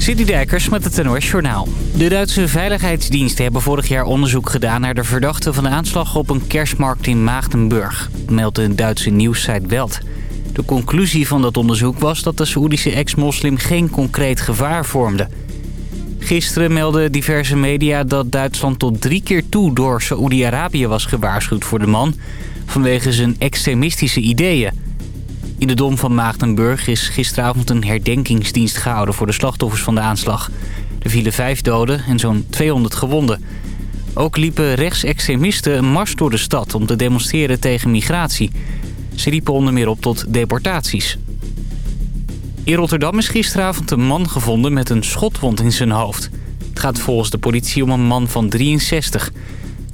City Dijkers met het NOS Journaal. De Duitse veiligheidsdiensten hebben vorig jaar onderzoek gedaan... naar de verdachte van de aanslag op een kerstmarkt in Maagdenburg. Meldt de Duitse nieuwssite Welt. De conclusie van dat onderzoek was dat de Saoedische ex-moslim... geen concreet gevaar vormde. Gisteren meldden diverse media dat Duitsland tot drie keer toe... door Saoedi-Arabië was gewaarschuwd voor de man... vanwege zijn extremistische ideeën... In de Dom van Maagdenburg is gisteravond een herdenkingsdienst gehouden voor de slachtoffers van de aanslag. Er vielen vijf doden en zo'n 200 gewonden. Ook liepen rechtsextremisten een mars door de stad om te demonstreren tegen migratie. Ze riepen onder meer op tot deportaties. In Rotterdam is gisteravond een man gevonden met een schotwond in zijn hoofd. Het gaat volgens de politie om een man van 63.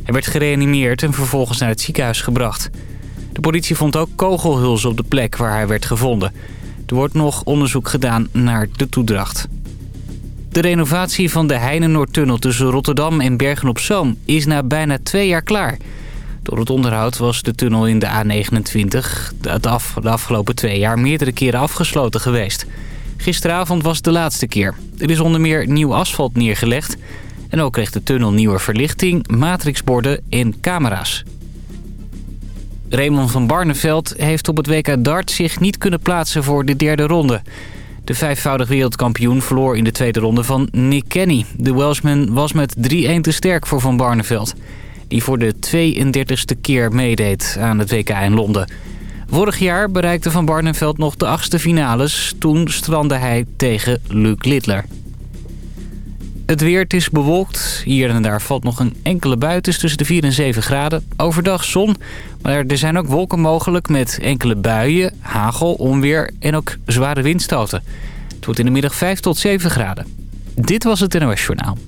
Hij werd gereanimeerd en vervolgens naar het ziekenhuis gebracht. De politie vond ook kogelhulzen op de plek waar hij werd gevonden. Er wordt nog onderzoek gedaan naar de toedracht. De renovatie van de Heinenoordtunnel tussen Rotterdam en Bergen-op-Zoom is na bijna twee jaar klaar. Door het onderhoud was de tunnel in de A29 de, afgelopen twee jaar meerdere keren afgesloten geweest. Gisteravond was de laatste keer. Er is onder meer nieuw asfalt neergelegd. En ook kreeg de tunnel nieuwe verlichting, matrixborden en camera's. Raymond van Barneveld heeft op het WK Dart zich niet kunnen plaatsen voor de derde ronde. De vijfvoudig wereldkampioen verloor in de tweede ronde van Nick Kenny. De Welshman was met 3-1 te sterk voor Van Barneveld. Die voor de 32e keer meedeed aan het WK in Londen. Vorig jaar bereikte Van Barneveld nog de achtste finales. Toen strandde hij tegen Luc Littler. Het weer, het is bewolkt. Hier en daar valt nog een enkele bui tussen de 4 en 7 graden. Overdag zon, maar er zijn ook wolken mogelijk met enkele buien, hagel, onweer en ook zware windstoten. Het wordt in de middag 5 tot 7 graden. Dit was het NOS Journaal.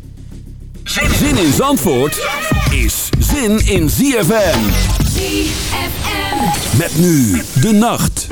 Zin in Zandvoort is zin in ZFM. ZFM. Met nu de nacht.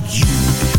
Like you.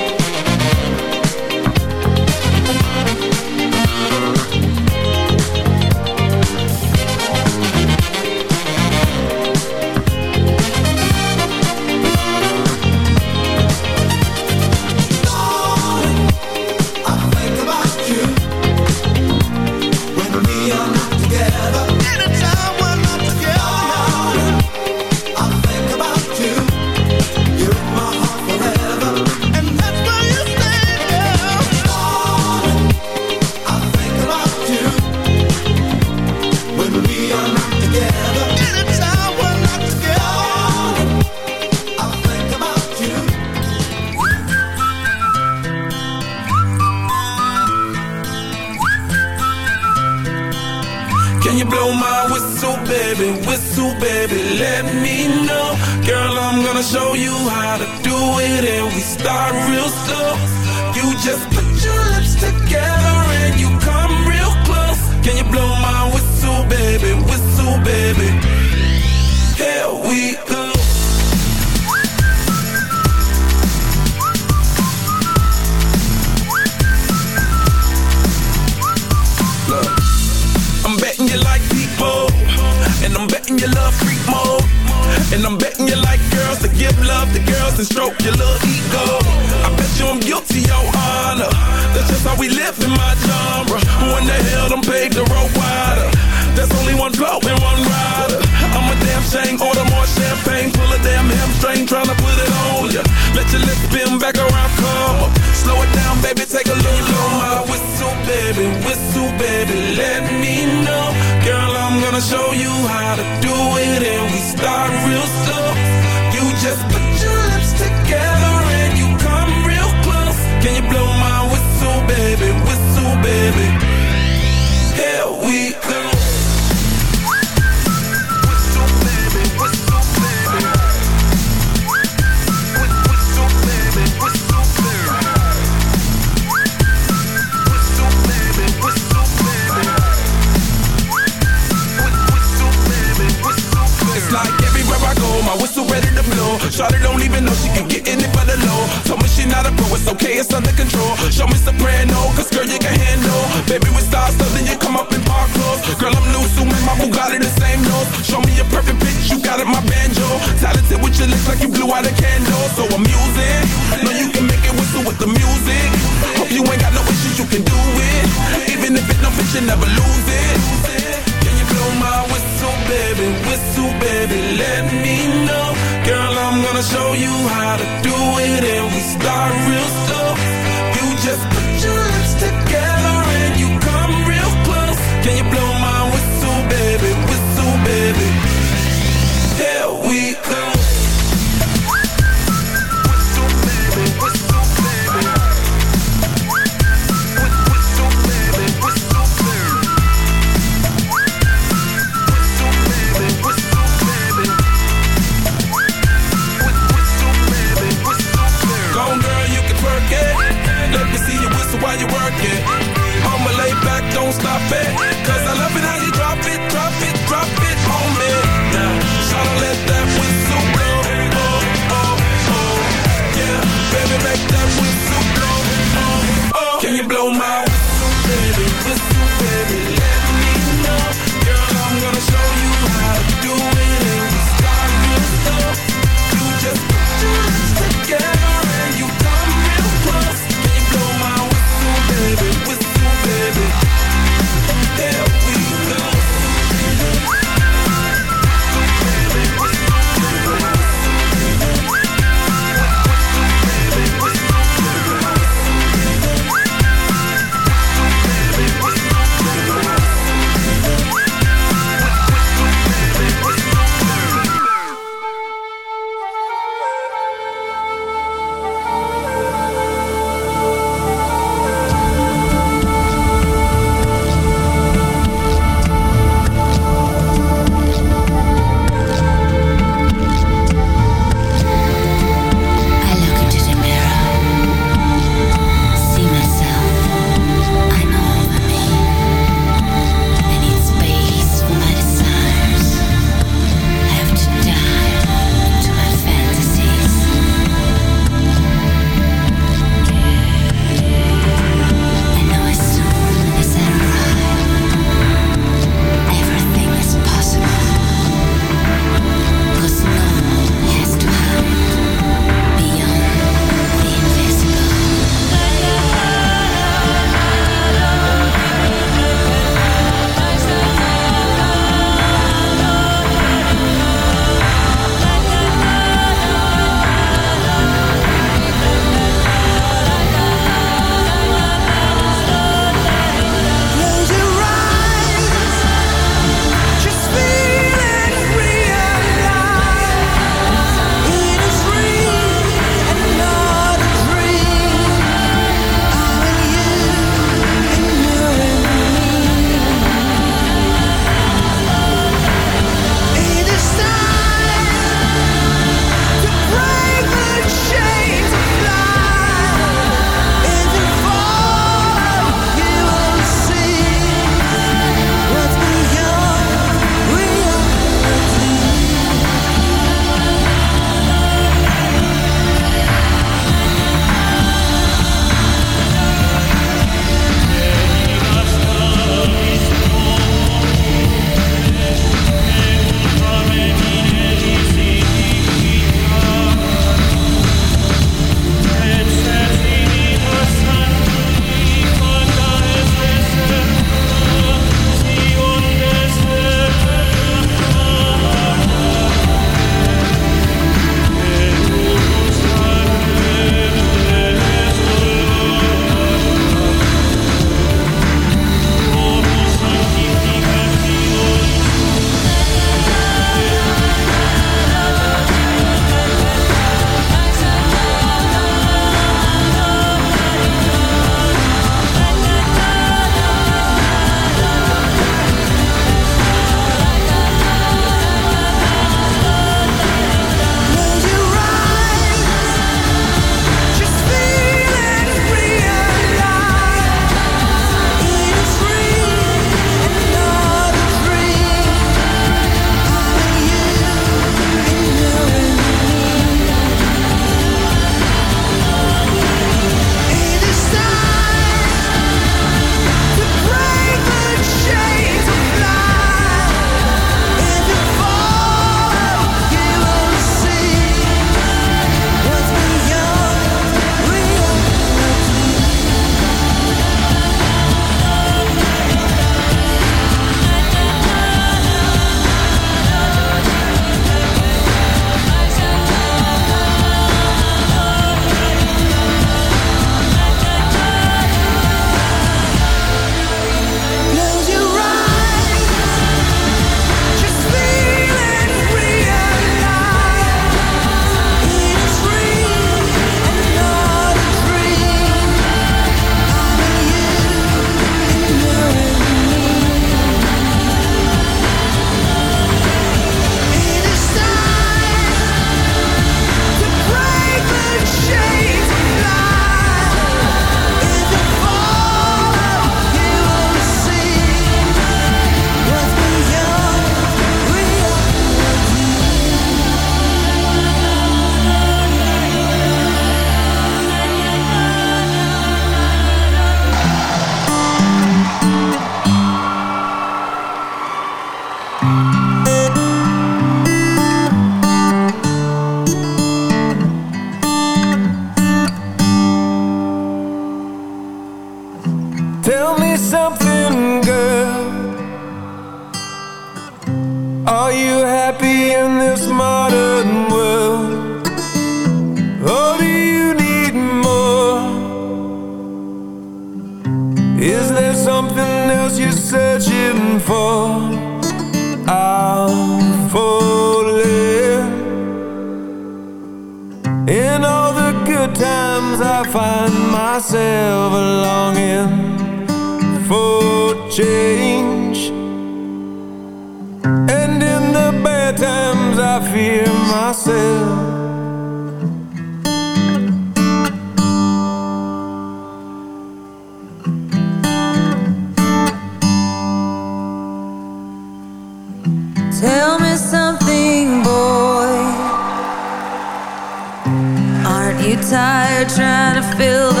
Tired trying to fill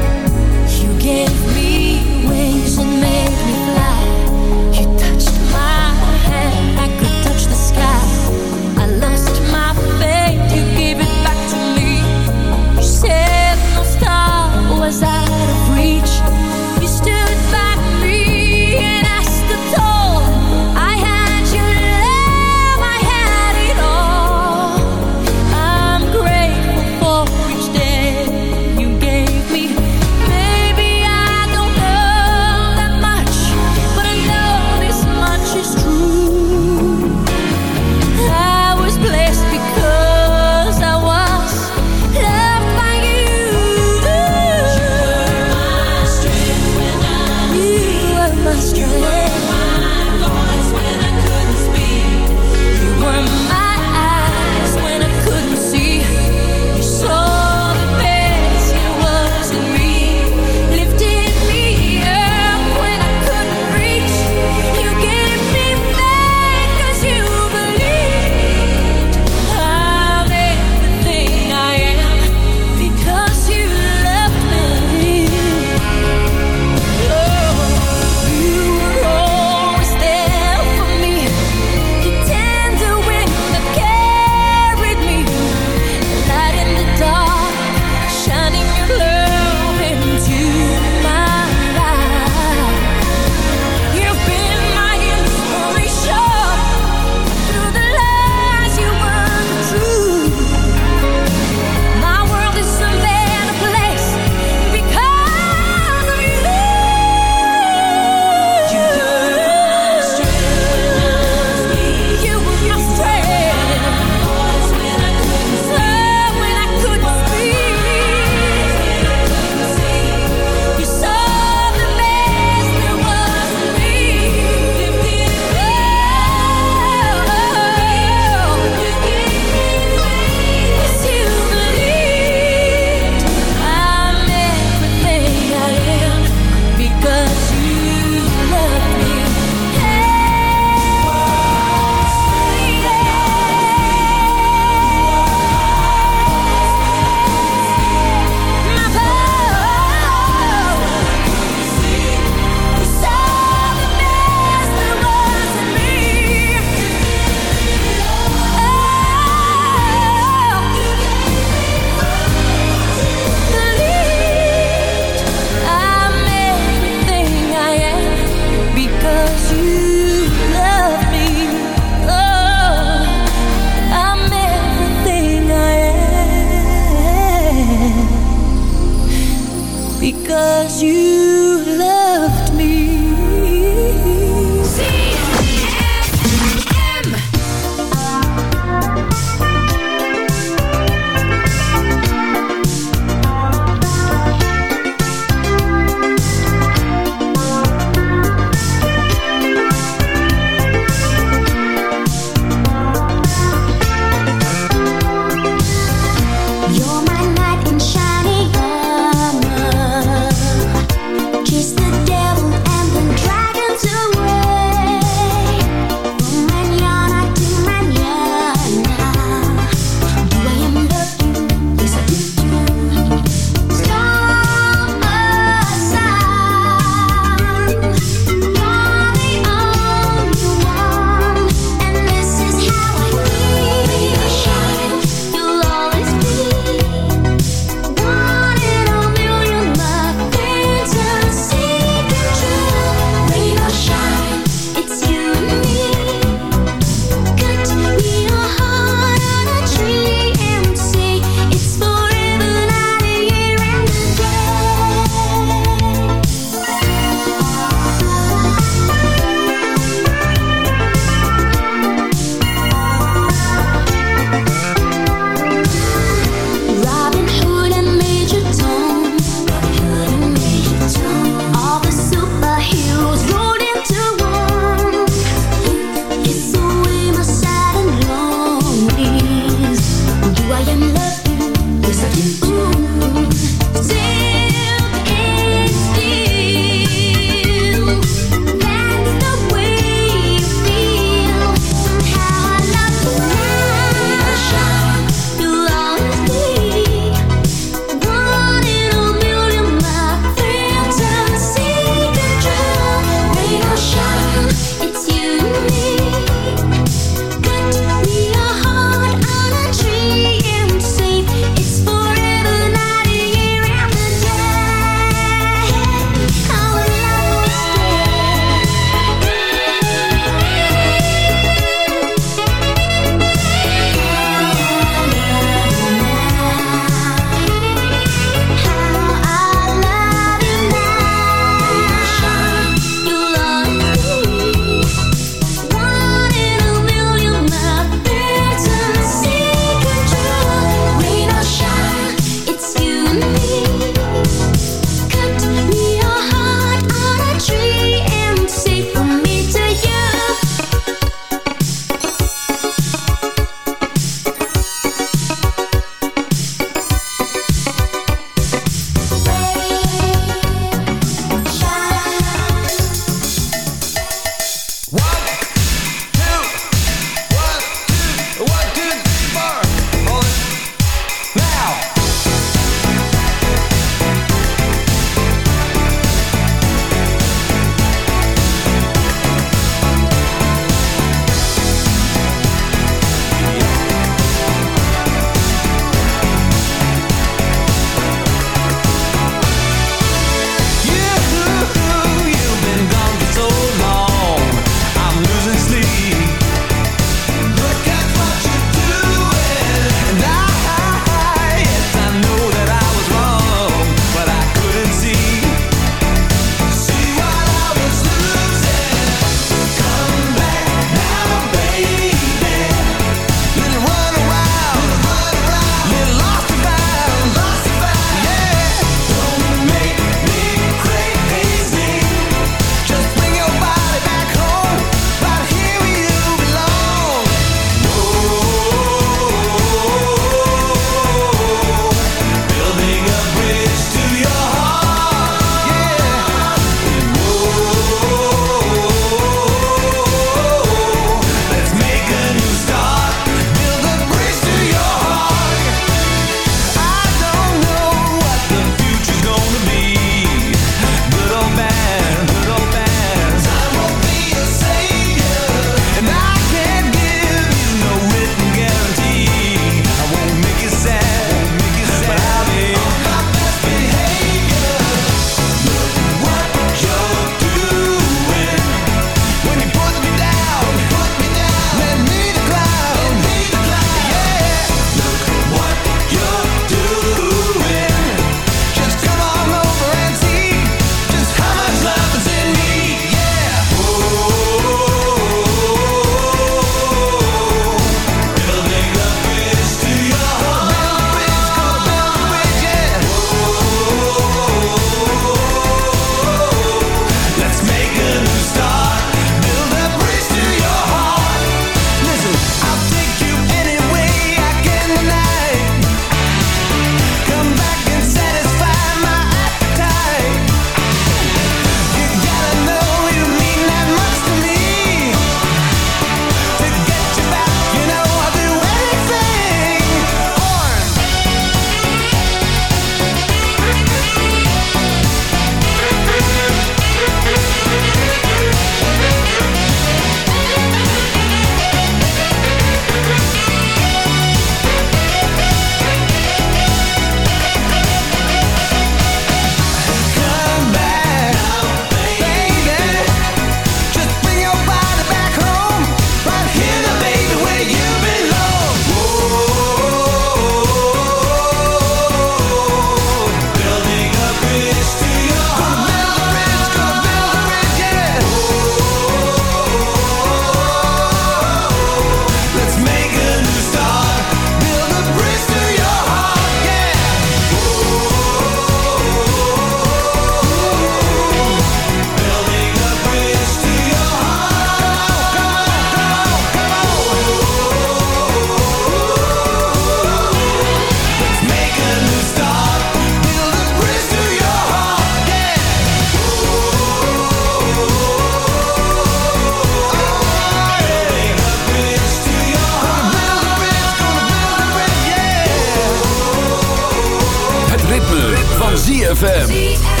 ZFM.